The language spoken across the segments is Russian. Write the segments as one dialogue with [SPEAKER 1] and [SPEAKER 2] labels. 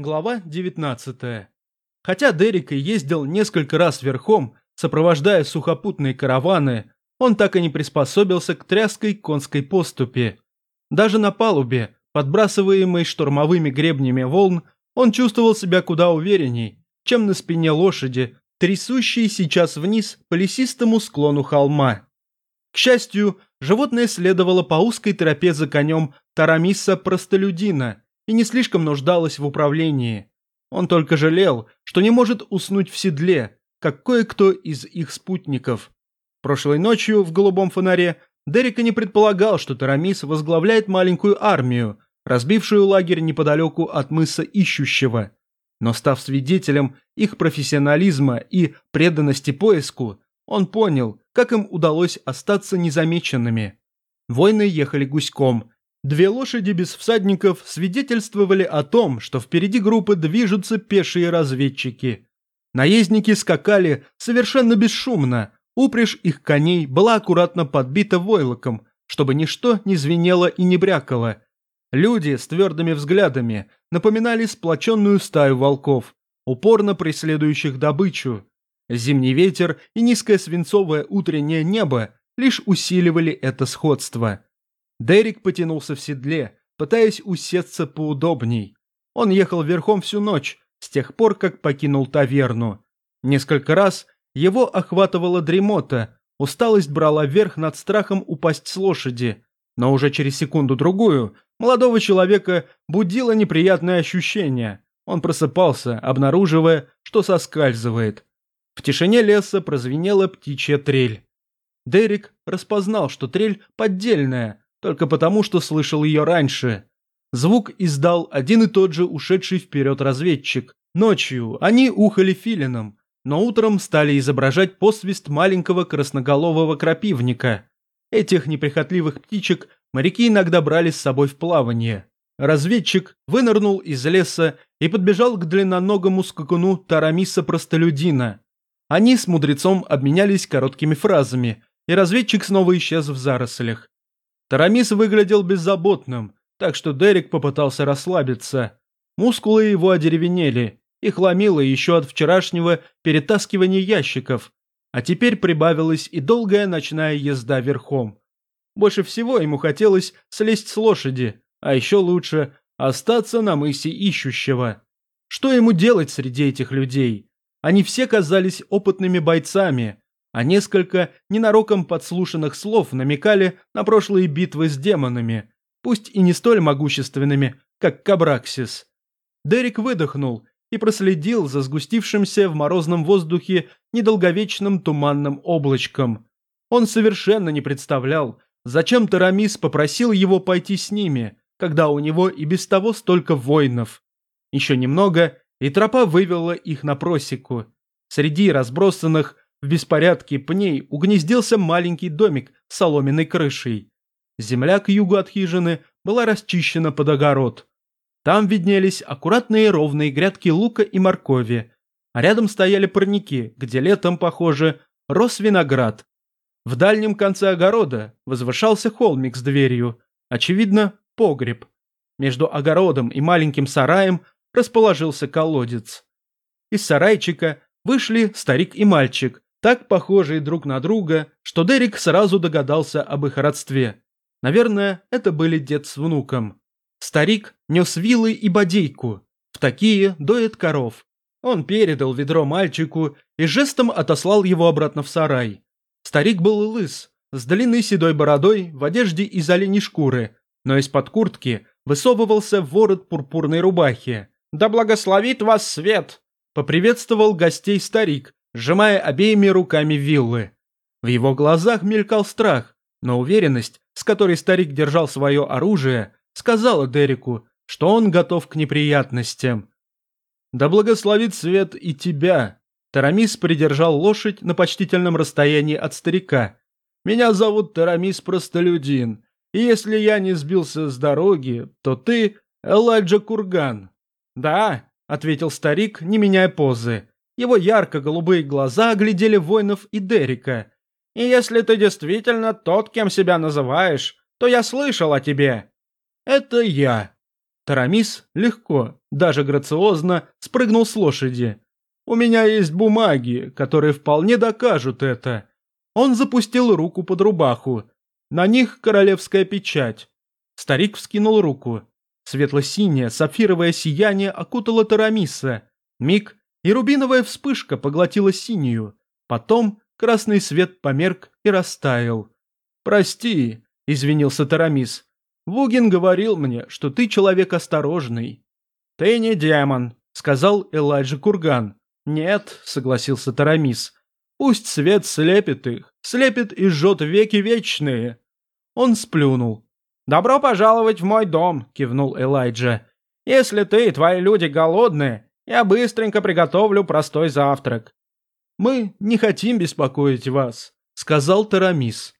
[SPEAKER 1] Глава 19. Хотя Дерек и ездил несколько раз верхом, сопровождая сухопутные караваны, он так и не приспособился к тряской конской поступе. Даже на палубе, подбрасываемой штурмовыми гребнями волн, он чувствовал себя куда уверенней, чем на спине лошади, трясущей сейчас вниз по лесистому склону холма. К счастью, животное следовало по узкой тропе за конем Тарамиса Простолюдина и не слишком нуждалось в управлении. Он только жалел, что не может уснуть в седле, как кое-кто из их спутников. Прошлой ночью в голубом фонаре Дерек и не предполагал, что Тарамис возглавляет маленькую армию, разбившую лагерь неподалеку от мыса Ищущего. Но став свидетелем их профессионализма и преданности поиску, он понял, как им удалось остаться незамеченными. Войны ехали гуськом. Две лошади без всадников свидетельствовали о том, что впереди группы движутся пешие разведчики. Наездники скакали совершенно бесшумно, упряжь их коней была аккуратно подбита войлоком, чтобы ничто не звенело и не брякало. Люди с твердыми взглядами напоминали сплоченную стаю волков, упорно преследующих добычу. Зимний ветер и низкое свинцовое утреннее небо лишь усиливали это сходство. Дерек потянулся в седле, пытаясь усесться поудобней. Он ехал верхом всю ночь, с тех пор, как покинул таверну. Несколько раз его охватывала дремота, усталость брала верх над страхом упасть с лошади, но уже через секунду-другую молодого человека будило неприятное ощущение. Он просыпался, обнаруживая, что соскальзывает. В тишине леса прозвенела птичья трель. Дерек распознал, что трель поддельная, только потому, что слышал ее раньше. Звук издал один и тот же ушедший вперед разведчик. Ночью они ухали филином, но утром стали изображать посвист маленького красноголового крапивника. Этих неприхотливых птичек моряки иногда брали с собой в плавание. Разведчик вынырнул из леса и подбежал к длинноногому скакуну Тарамиса Простолюдина. Они с мудрецом обменялись короткими фразами, и разведчик снова исчез в зарослях. Тарамис выглядел беззаботным, так что Дерек попытался расслабиться. Мускулы его одеревенели, их ломило еще от вчерашнего перетаскивания ящиков, а теперь прибавилась и долгая ночная езда верхом. Больше всего ему хотелось слезть с лошади, а еще лучше остаться на мысе ищущего. Что ему делать среди этих людей? Они все казались опытными бойцами, а несколько ненароком подслушанных слов намекали на прошлые битвы с демонами, пусть и не столь могущественными, как Кабраксис. Дерек выдохнул и проследил за сгустившимся в морозном воздухе недолговечным туманным облачком. Он совершенно не представлял, зачем Тарамис попросил его пойти с ними, когда у него и без того столько воинов. Еще немного, и тропа вывела их на просеку. Среди разбросанных в беспорядке пней угнездился маленький домик с соломенной крышей. Земля к югу от хижины была расчищена под огород. Там виднелись аккуратные ровные грядки лука и моркови, а рядом стояли парники, где летом, похоже, рос виноград. В дальнем конце огорода возвышался холмик с дверью, очевидно, погреб. Между огородом и маленьким сараем расположился колодец. Из сарайчика вышли старик и мальчик, так похожие друг на друга, что Дерек сразу догадался об их родстве. Наверное, это были дед с внуком. Старик нес вилы и бодейку. В такие доет коров. Он передал ведро мальчику и жестом отослал его обратно в сарай. Старик был лыс, с длинной седой бородой в одежде из оленей шкуры, но из-под куртки высовывался ворот пурпурной рубахи. «Да благословит вас свет!» – поприветствовал гостей старик, сжимая обеими руками виллы. В его глазах мелькал страх, но уверенность, с которой старик держал свое оружие, сказала Дереку, что он готов к неприятностям. «Да благословит свет и тебя!» Тарамис придержал лошадь на почтительном расстоянии от старика. «Меня зовут Тарамис Простолюдин, и если я не сбился с дороги, то ты Элайджа Курган». «Да», — ответил старик, не меняя позы. Его ярко-голубые глаза оглядели воинов и Дерека. «И если ты действительно тот, кем себя называешь, то я слышал о тебе». «Это я». Тарамис легко, даже грациозно, спрыгнул с лошади. «У меня есть бумаги, которые вполне докажут это». Он запустил руку под рубаху. На них королевская печать. Старик вскинул руку. Светло-синее сапфировое сияние окутало Тарамиса. Миг, и рубиновая вспышка поглотила синюю. Потом красный свет померк и растаял. «Прости», — извинился Тарамис. «Вугин говорил мне, что ты человек осторожный». «Ты не демон», — сказал Элайджа Курган. «Нет», — согласился Тарамис. «Пусть свет слепит их, слепит и жжет веки вечные». Он сплюнул. «Добро пожаловать в мой дом», — кивнул Элайджа. «Если ты и твои люди голодные, я быстренько приготовлю простой завтрак». «Мы не хотим беспокоить вас», — сказал Тарамис.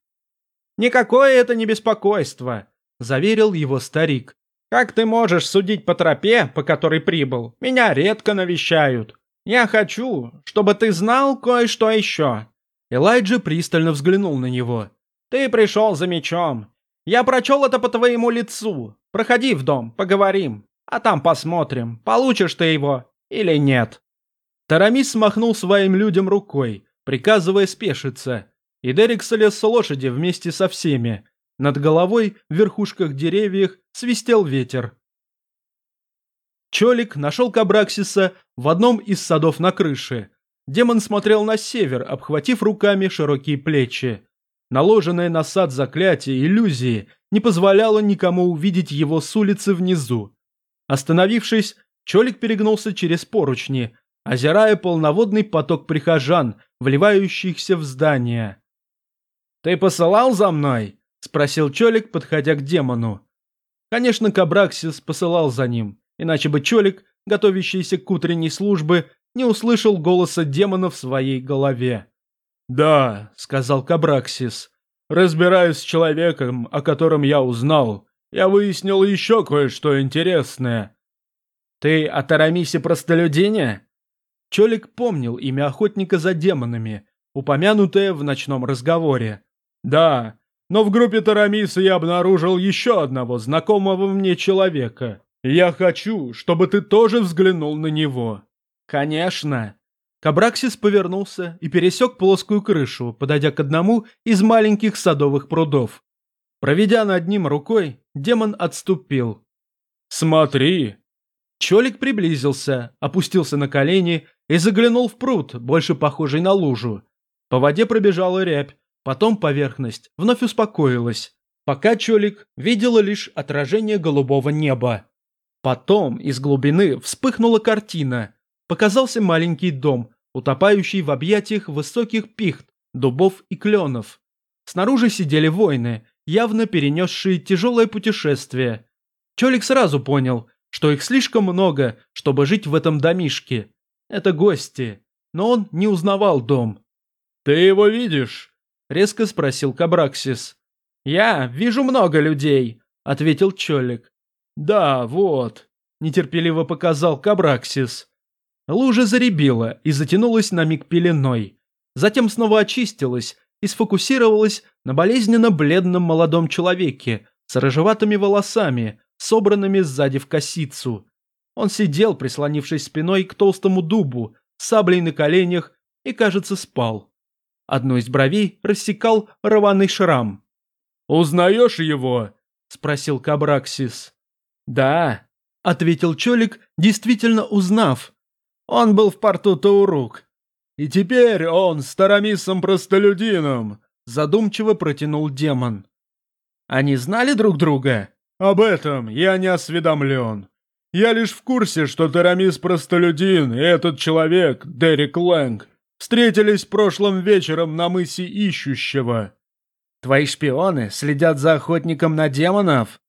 [SPEAKER 1] «Никакое это не беспокойство», — заверил его старик. «Как ты можешь судить по тропе, по которой прибыл? Меня редко навещают. Я хочу, чтобы ты знал кое-что еще». Элайджа пристально взглянул на него. «Ты пришел за мечом. Я прочел это по твоему лицу. Проходи в дом, поговорим. А там посмотрим, получишь ты его или нет». Тарамис смахнул своим людям рукой, приказывая спешиться. И Дерек слез с лошади вместе со всеми. Над головой, в верхушках деревьев, свистел ветер. Чолик нашел Кабраксиса в одном из садов на крыше. Демон смотрел на север, обхватив руками широкие плечи. Наложенное на сад заклятие иллюзии не позволяло никому увидеть его с улицы внизу. Остановившись, Чолик перегнулся через поручни, озирая полноводный поток прихожан, вливающихся в здание. «Ты посылал за мной?» – спросил Чолик, подходя к демону. Конечно, Кабраксис посылал за ним, иначе бы Чолик, готовящийся к утренней службе, не услышал голоса демона в своей голове. «Да», — сказал Кабраксис, — «разбираясь с человеком, о котором я узнал, я выяснил еще кое-что интересное». «Ты о Тарамисе Простолюдине?» Чолик помнил имя охотника за демонами, упомянутое в ночном разговоре. «Да, но в группе Тарамиса я обнаружил еще одного знакомого мне человека. Я хочу, чтобы ты тоже взглянул на него». «Конечно», Кабраксис повернулся и пересек плоскую крышу, подойдя к одному из маленьких садовых прудов. Проведя над ним рукой, демон отступил. «Смотри!» Чолик приблизился, опустился на колени и заглянул в пруд, больше похожий на лужу. По воде пробежала рябь, потом поверхность вновь успокоилась, пока Чолик видела лишь отражение голубого неба. Потом из глубины вспыхнула картина – показался маленький дом, утопающий в объятиях высоких пихт, дубов и кленов. Снаружи сидели воины, явно перенесшие тяжелое путешествие. Чолик сразу понял, что их слишком много, чтобы жить в этом домишке. Это гости, но он не узнавал дом. «Ты его видишь?» – резко спросил Кабраксис. «Я вижу много людей», – ответил Чолик. «Да, вот», – нетерпеливо показал Кабраксис. Лужа заребила и затянулась на миг пеленой. Затем снова очистилась и сфокусировалась на болезненно бледном молодом человеке с рыжеватыми волосами, собранными сзади в косицу. Он сидел, прислонившись спиной к толстому дубу, саблей на коленях и, кажется, спал. Одну из бровей рассекал рваный шрам. «Узнаешь его?» – спросил Кабраксис. «Да», – ответил Чолик, действительно узнав, он был в порту Таурук. И теперь он с Тарамисом-простолюдином, задумчиво протянул демон. Они знали друг друга? Об этом я не осведомлен. Я лишь в курсе, что Тарамис-простолюдин и этот человек, Дерек Лэнг, встретились прошлым вечером на мысе Ищущего. Твои шпионы следят за охотником на демонов?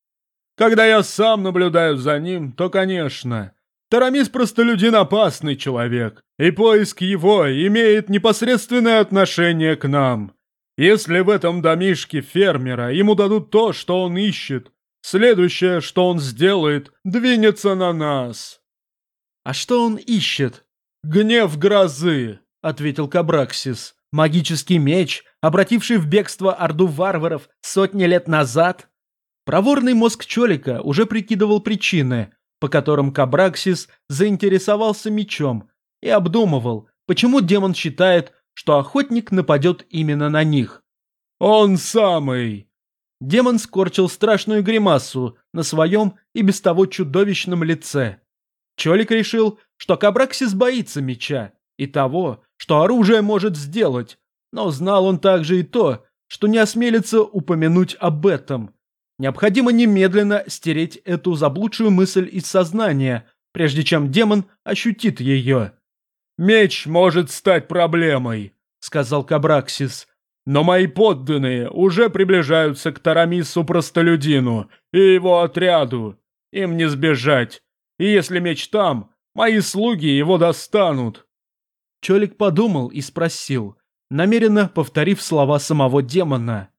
[SPEAKER 1] Когда я сам наблюдаю за ним, то, конечно. Тарамис простолюдин опасный человек, и поиск его имеет непосредственное отношение к нам. Если в этом домишке фермера ему дадут то, что он ищет, следующее, что он сделает, двинется на нас. А что он ищет? Гнев грозы, ответил Кабраксис. Магический меч, обративший в бегство орду варваров сотни лет назад? Проворный мозг Чолика уже прикидывал причины, по которым Кабраксис заинтересовался мечом, и обдумывал, почему демон считает, что охотник нападет именно на них.
[SPEAKER 2] «Он самый!»
[SPEAKER 1] Демон скорчил страшную гримасу на своем и без того чудовищном лице. Чолик решил, что Кабраксис боится меча и того, что оружие может сделать, но знал он также и то, что не осмелится упомянуть об этом. Необходимо немедленно стереть эту заблудшую мысль из сознания, прежде чем демон ощутит ее.
[SPEAKER 2] «Меч может стать проблемой», — сказал Кабраксис. «Но мои подданные уже приближаются к Тарамису Простолюдину и его отряду. Им не сбежать. И если меч там, мои слуги его достанут».
[SPEAKER 1] Чолик подумал и спросил, намеренно повторив слова самого демона.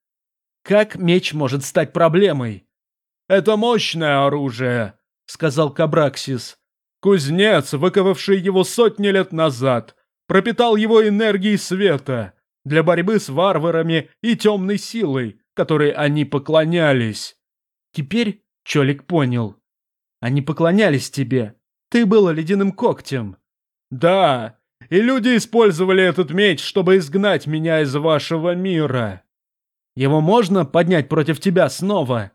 [SPEAKER 1] «Как меч может стать проблемой?»
[SPEAKER 2] «Это мощное оружие», — сказал Кабраксис. Кузнец, выковавший его сотни лет назад, пропитал его энергией света для борьбы с варварами и темной силой, которой они поклонялись.
[SPEAKER 1] Теперь Чолик понял. Они поклонялись тебе. Ты был ледяным когтем.
[SPEAKER 2] Да, и люди использовали этот меч, чтобы изгнать меня из вашего мира.
[SPEAKER 1] Его можно поднять против тебя снова?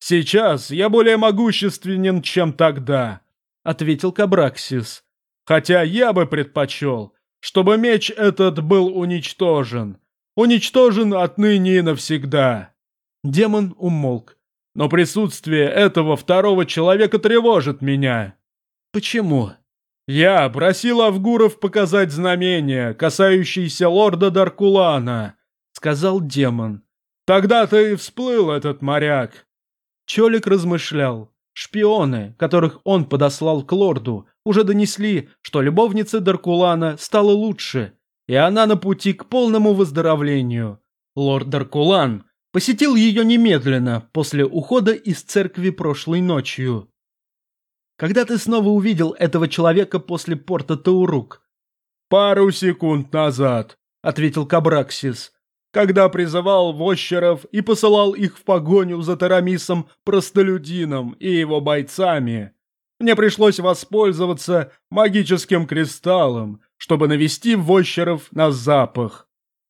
[SPEAKER 2] Сейчас я более могущественен, чем тогда. — ответил Кабраксис. «Хотя я бы предпочел, чтобы меч этот был уничтожен. Уничтожен отныне и навсегда».
[SPEAKER 1] Демон умолк.
[SPEAKER 2] «Но присутствие этого второго человека тревожит меня».
[SPEAKER 1] «Почему?»
[SPEAKER 2] «Я просил Авгуров показать знамения, касающиеся лорда Даркулана», — сказал демон. «Тогда-то и всплыл этот моряк».
[SPEAKER 1] Чолик размышлял. Шпионы, которых он подослал к лорду, уже донесли, что любовница Даркулана стала лучше, и она на пути к полному выздоровлению. Лорд Даркулан посетил ее немедленно после ухода из церкви прошлой ночью. Когда ты снова увидел этого человека после порта Таурук?
[SPEAKER 2] «Пару секунд назад», — ответил Кабраксис когда призывал вощеров и посылал их в погоню за Тарамисом простолюдином и его бойцами. Мне пришлось воспользоваться магическим кристаллом, чтобы навести вощеров на запах.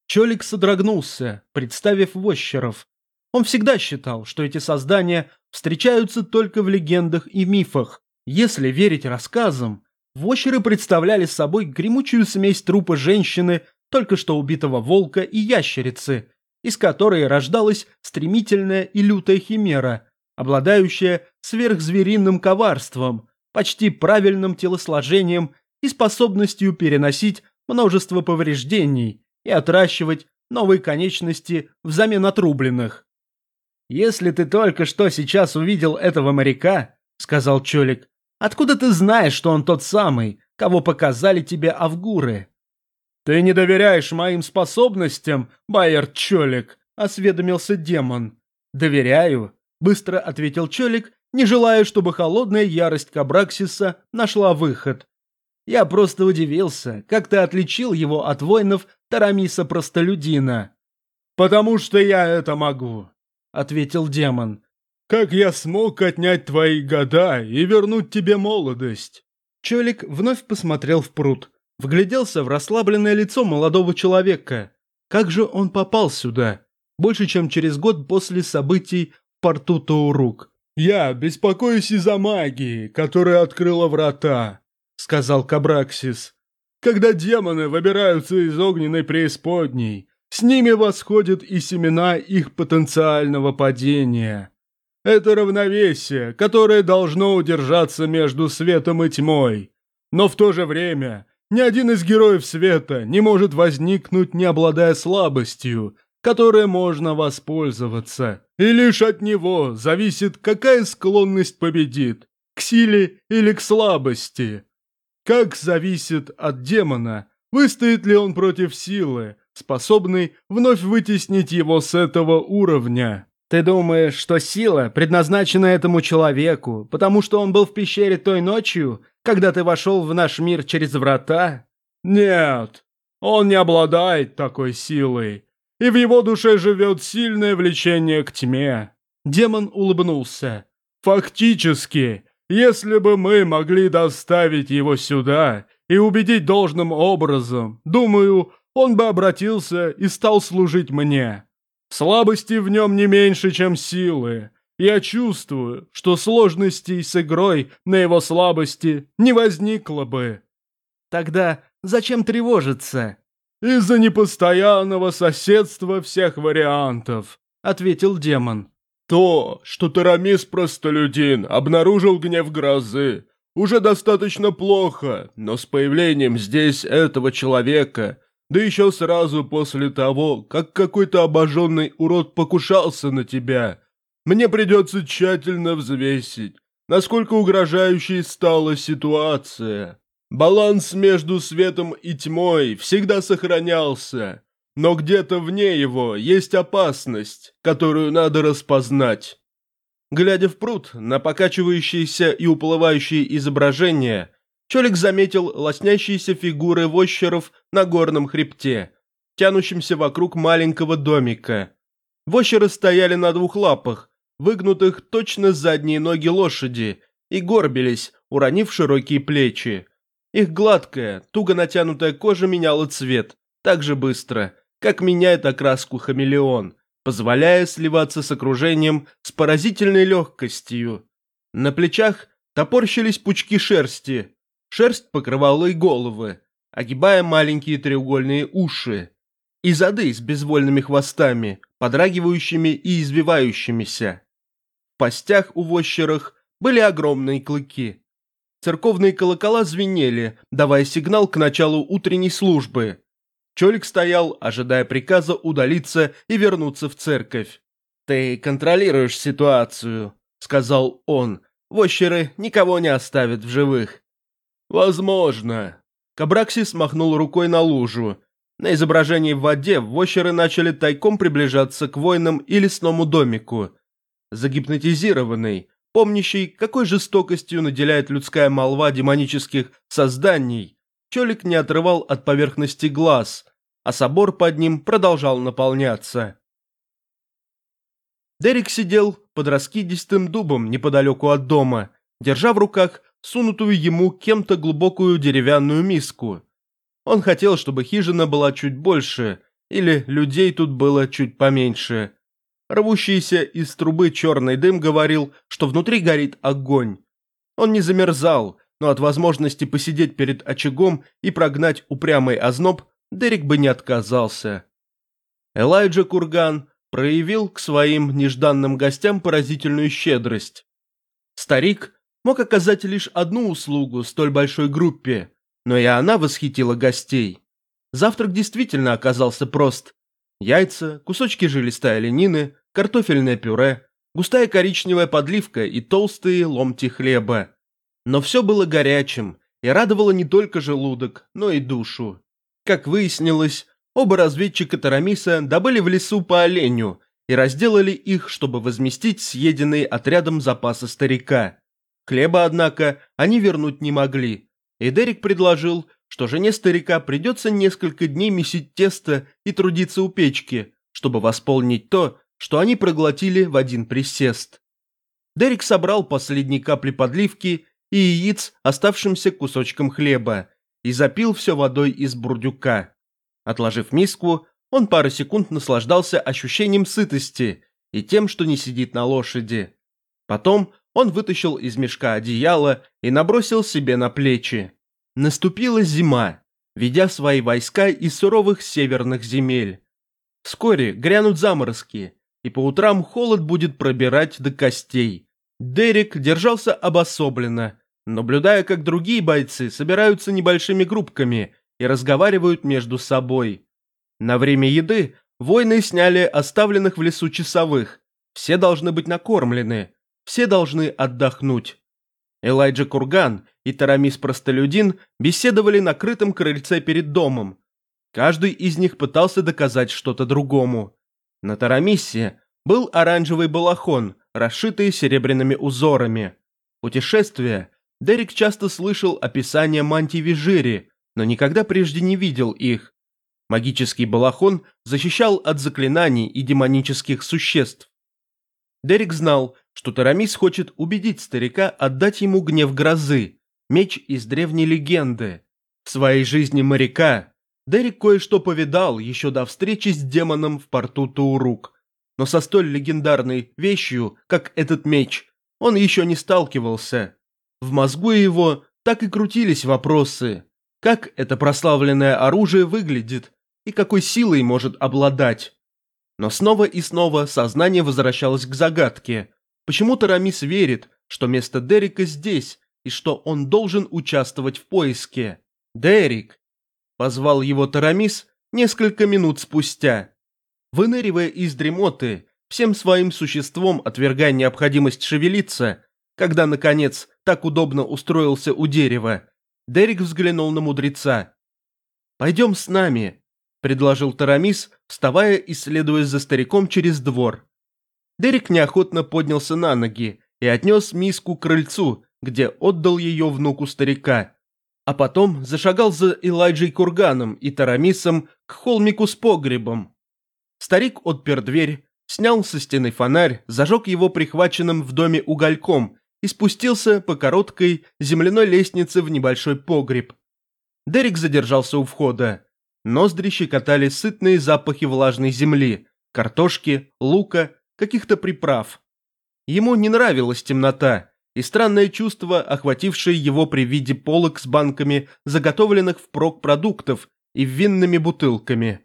[SPEAKER 1] Чолик содрогнулся, представив вощеров. Он всегда считал, что эти создания встречаются только в легендах и мифах. Если верить рассказам, вощеры представляли собой гремучую смесь трупа женщины только что убитого волка и ящерицы, из которой рождалась стремительная и лютая химера, обладающая сверхзвериным коварством, почти правильным телосложением и способностью переносить множество повреждений и отращивать новые конечности взамен отрубленных. «Если ты только что сейчас увидел этого моряка», — сказал Чолик, — «откуда ты знаешь, что он тот самый, кого показали тебе авгуры?»
[SPEAKER 2] «Ты не доверяешь моим способностям, Байер Чолик?» – осведомился демон.
[SPEAKER 1] «Доверяю», – быстро ответил Чолик, не желая, чтобы холодная ярость Кабраксиса нашла выход. «Я просто удивился, как ты отличил его от воинов Тарамиса Простолюдина».
[SPEAKER 2] «Потому что я это могу», —
[SPEAKER 1] ответил демон.
[SPEAKER 2] «Как я смог отнять твои года и вернуть тебе молодость?»
[SPEAKER 1] Чолик вновь посмотрел в пруд. Вгляделся в расслабленное лицо молодого человека. Как же он попал сюда? Больше, чем через год после событий порту Таурук.
[SPEAKER 2] «Я беспокоюсь из-за магии, которая открыла врата», — сказал Кабраксис. «Когда демоны выбираются из огненной преисподней, с ними восходят и семена их потенциального падения. Это равновесие, которое должно удержаться между светом и тьмой. Но в то же время ни один из героев света не может возникнуть, не обладая слабостью, которой можно воспользоваться. И лишь от него зависит, какая склонность победит, к силе или к слабости. Как зависит от демона, выстоит ли он против силы, способной вновь вытеснить его с этого уровня.
[SPEAKER 1] Ты думаешь, что сила предназначена этому человеку, потому что он был в пещере той ночью, когда ты вошел в наш мир через врата?
[SPEAKER 2] Нет, он не обладает такой силой, и в его душе живет сильное влечение к тьме.
[SPEAKER 1] Демон улыбнулся.
[SPEAKER 2] «Фактически, если бы мы могли доставить его сюда и убедить должным образом, думаю, он бы обратился и стал служить мне. Слабости в нем не меньше, чем силы. Я чувствую, что сложностей с игрой на его слабости не возникло бы.
[SPEAKER 1] Тогда зачем тревожиться?
[SPEAKER 2] Из-за непостоянного соседства всех вариантов, ответил демон. То, что Тарамис Простолюдин обнаружил гнев грозы, уже достаточно плохо, но с появлением здесь этого человека да еще сразу после того, как какой-то обожженный урод покушался на тебя. Мне придется тщательно взвесить, насколько угрожающей стала ситуация. Баланс между светом и тьмой всегда сохранялся, но где-то вне его есть опасность, которую надо распознать. Глядя в пруд на покачивающиеся и уплывающие изображения, Чолик заметил лоснящиеся фигуры вощеров на горном хребте, тянущемся вокруг маленького домика. Вощеры стояли на двух лапах, выгнутых точно задние ноги лошади, и горбились, уронив широкие плечи. Их гладкая, туго натянутая кожа меняла цвет, так же быстро, как меняет окраску хамелеон, позволяя сливаться с окружением с поразительной легкостью. На плечах топорщились пучки шерсти, Шерсть покрывала и головы, огибая маленькие треугольные уши, и зады с безвольными хвостами, подрагивающими и извивающимися. В постях у вощерах были огромные клыки. Церковные колокола звенели, давая сигнал к началу утренней службы. Чолик стоял, ожидая приказа удалиться и вернуться в церковь. «Ты контролируешь ситуацию», — сказал он. «Вощеры никого не оставят в живых. «Возможно». Кабраксис махнул рукой на лужу. На изображении в воде вощеры начали тайком приближаться к воинам и лесному домику. Загипнотизированный, помнящий, какой жестокостью наделяет людская молва демонических созданий, Чолик не отрывал от поверхности глаз, а собор под ним продолжал наполняться. Дерек сидел под раскидистым дубом неподалеку от дома, держа в руках сунутую ему кем-то глубокую деревянную миску. Он хотел, чтобы хижина была чуть больше, или людей тут было чуть поменьше. Рвущийся из трубы черный дым говорил, что внутри горит огонь. Он не замерзал, но от возможности посидеть перед очагом и прогнать упрямый озноб Дерек бы не отказался. Элайджа Курган проявил к своим нежданным гостям поразительную щедрость. Старик мог оказать лишь одну услугу столь большой группе, но и она восхитила гостей. Завтрак действительно оказался прост. Яйца, кусочки жилистой оленины, картофельное пюре, густая коричневая подливка и толстые ломти хлеба. Но все было горячим и радовало не только желудок, но и душу. Как выяснилось, оба разведчика Тарамиса добыли в лесу по оленю и разделали их, чтобы возместить съеденные отрядом запасы старика. Хлеба, однако, они вернуть не могли, и Дерек предложил, что жене старика придется несколько дней месить тесто и трудиться у печки, чтобы восполнить то, что они проглотили в один присест. Дерек собрал последние капли подливки и яиц оставшимся кусочком хлеба и запил все водой из бурдюка. Отложив миску, он пару секунд наслаждался ощущением сытости и тем, что не сидит на лошади. Потом он вытащил из мешка одеяло и набросил себе на плечи. Наступила зима, ведя свои войска из суровых северных земель. Вскоре грянут заморозки, и по утрам холод будет пробирать до костей. Дерек держался обособленно, наблюдая, как другие бойцы собираются небольшими группками и разговаривают между собой. На время еды воины сняли оставленных в лесу часовых. Все должны быть накормлены, все должны отдохнуть. Элайджа Курган и Тарамис Простолюдин беседовали на крытом крыльце перед домом. Каждый из них пытался доказать что-то другому. На Тарамисе был оранжевый балахон, расшитый серебряными узорами. Путешествия Дерек часто слышал описания мантий Вижири, но никогда прежде не видел их. Магический балахон защищал от заклинаний и демонических существ.
[SPEAKER 1] Дерек знал, что Тарамис хочет убедить старика отдать ему гнев грозы, меч из древней легенды. В своей жизни моряка Дерек кое-что повидал еще до встречи с демоном в порту Таурук. Но со столь легендарной вещью, как этот меч, он еще не сталкивался. В мозгу его так и крутились вопросы. Как это прославленное оружие выглядит и какой силой может обладать? Но снова и снова сознание возвращалось к загадке. Почему Тарамис верит, что место Дерека здесь и что он должен участвовать в поиске? Дерек! Позвал его Тарамис несколько минут спустя. Выныривая из дремоты, всем своим существом отвергая необходимость шевелиться, когда, наконец, так удобно устроился у дерева, Дерек взглянул на мудреца. «Пойдем с нами», – предложил Тарамис, вставая и следуя за стариком через двор. Дерек неохотно поднялся на ноги и отнес миску к крыльцу, где отдал ее внуку старика, а потом зашагал за Элайджей Курганом и Тарамисом к холмику с погребом. Старик отпер дверь, снял со стены фонарь, зажег его прихваченным в доме угольком и спустился по короткой земляной лестнице в небольшой погреб. Дерек задержался у входа. Ноздри щекотали сытные запахи влажной земли, картошки, лука, каких-то приправ. Ему не нравилась темнота и странное чувство, охватившее его при виде полок с банками заготовленных впрок продуктов и винными бутылками.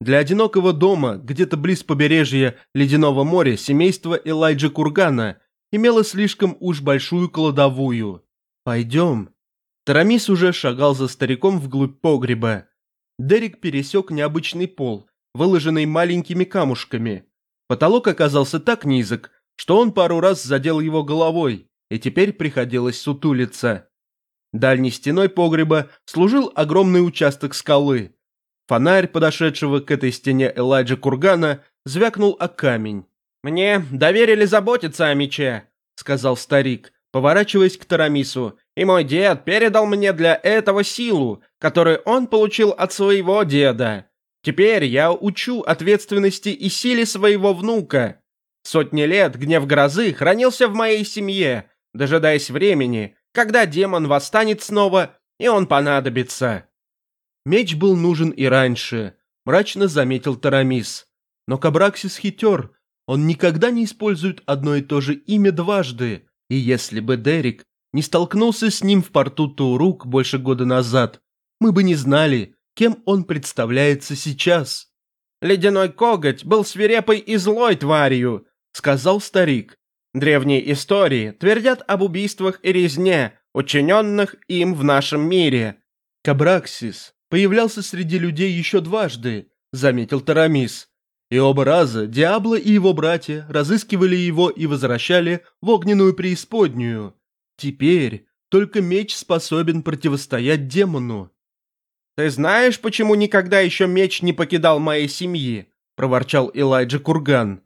[SPEAKER 1] Для одинокого дома, где-то близ побережья Ледяного моря, семейство Элайджа Кургана имело слишком уж большую кладовую. «Пойдем». Тарамис уже шагал за стариком вглубь погреба. Дерек пересек необычный пол, выложенный маленькими камушками. Потолок оказался так низок, что он пару раз задел его головой, и теперь приходилось сутулиться. Дальней стеной погреба служил огромный участок скалы, Фонарь, подошедшего к этой стене Элайджа Кургана, звякнул о камень. «Мне доверили заботиться о мече», — сказал старик, поворачиваясь к Тарамису. «И мой дед передал мне для этого силу, которую он получил от своего деда. Теперь я учу ответственности и силе своего внука. Сотни лет гнев грозы хранился в моей семье, дожидаясь времени, когда демон восстанет снова, и он понадобится». Меч был нужен и раньше, мрачно заметил Тарамис. Но Кабраксис хитер, он никогда не использует одно и то же имя дважды, и если бы Дерек не столкнулся с ним в порту Турук больше года назад, мы бы не знали, кем он представляется сейчас. «Ледяной коготь был свирепой и злой тварью», — сказал старик. «Древние истории твердят об убийствах и резне, учиненных им в нашем мире». Кабраксис появлялся среди людей еще дважды», — заметил Тарамис. И оба раза Диабло и его братья разыскивали его и возвращали в огненную преисподнюю. Теперь только меч способен противостоять демону. «Ты знаешь, почему никогда еще меч не покидал моей семьи?» – проворчал Элайджа Курган.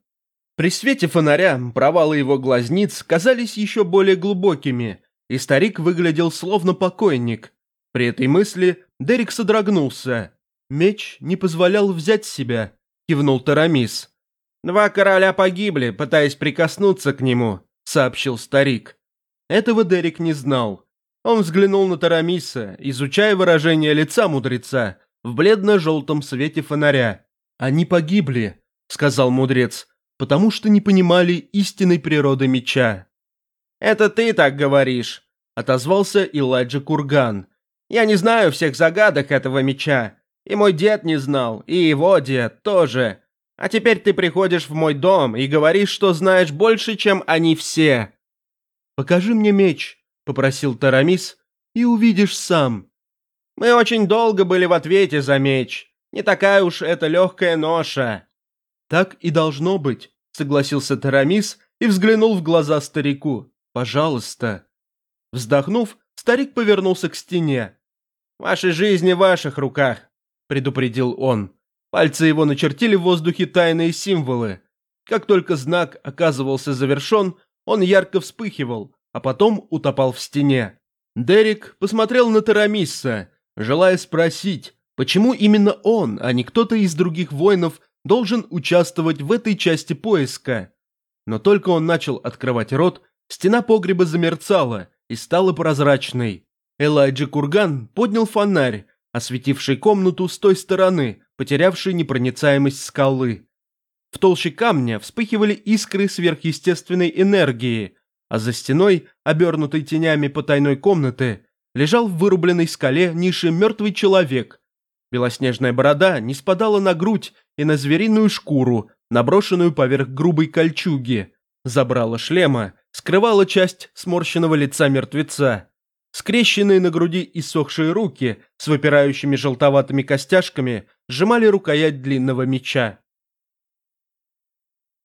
[SPEAKER 1] При свете фонаря провалы его глазниц казались еще более глубокими, и старик выглядел словно покойник. При этой мысли Дерек содрогнулся. Меч не позволял взять себя, кивнул Тарамис. «Два короля погибли, пытаясь прикоснуться к нему», — сообщил старик. Этого Дерек не знал. Он взглянул на Тарамиса, изучая выражение лица мудреца в бледно-желтом свете фонаря. «Они погибли», — сказал мудрец, «потому что не понимали истинной природы меча». «Это ты так говоришь», — отозвался Элайджа Курган, я не знаю всех загадок этого меча. И мой дед не знал, и его дед тоже. А теперь ты приходишь в мой дом и говоришь, что знаешь больше, чем они все. Покажи мне меч, попросил Тарамис, и увидишь сам. Мы очень долго были в ответе за меч. Не такая уж это легкая ноша. Так и должно быть, согласился Тарамис и взглянул в глаза старику. Пожалуйста. Вздохнув, Старик повернулся к стене. «Ваши жизни в ваших руках», – предупредил он. Пальцы его начертили в воздухе тайные символы. Как только знак оказывался завершен, он ярко вспыхивал, а потом утопал в стене. Дерек посмотрел на Тарамисса, желая спросить, почему именно он, а не кто-то из других воинов, должен участвовать в этой части поиска. Но только он начал открывать рот, стена погреба замерцала и стала прозрачной. Элайджа Курган поднял фонарь, осветивший комнату с той стороны, потерявшей непроницаемость скалы. В толще камня вспыхивали искры сверхъестественной энергии, а за стеной, обернутой тенями потайной комнаты, лежал в вырубленной скале ниши мертвый человек. Белоснежная борода не спадала на грудь и на звериную шкуру, наброшенную поверх грубой кольчуги. Забрала шлема, скрывала часть сморщенного лица мертвеца. Скрещенные на груди иссохшие руки с выпирающими желтоватыми костяшками сжимали рукоять длинного меча.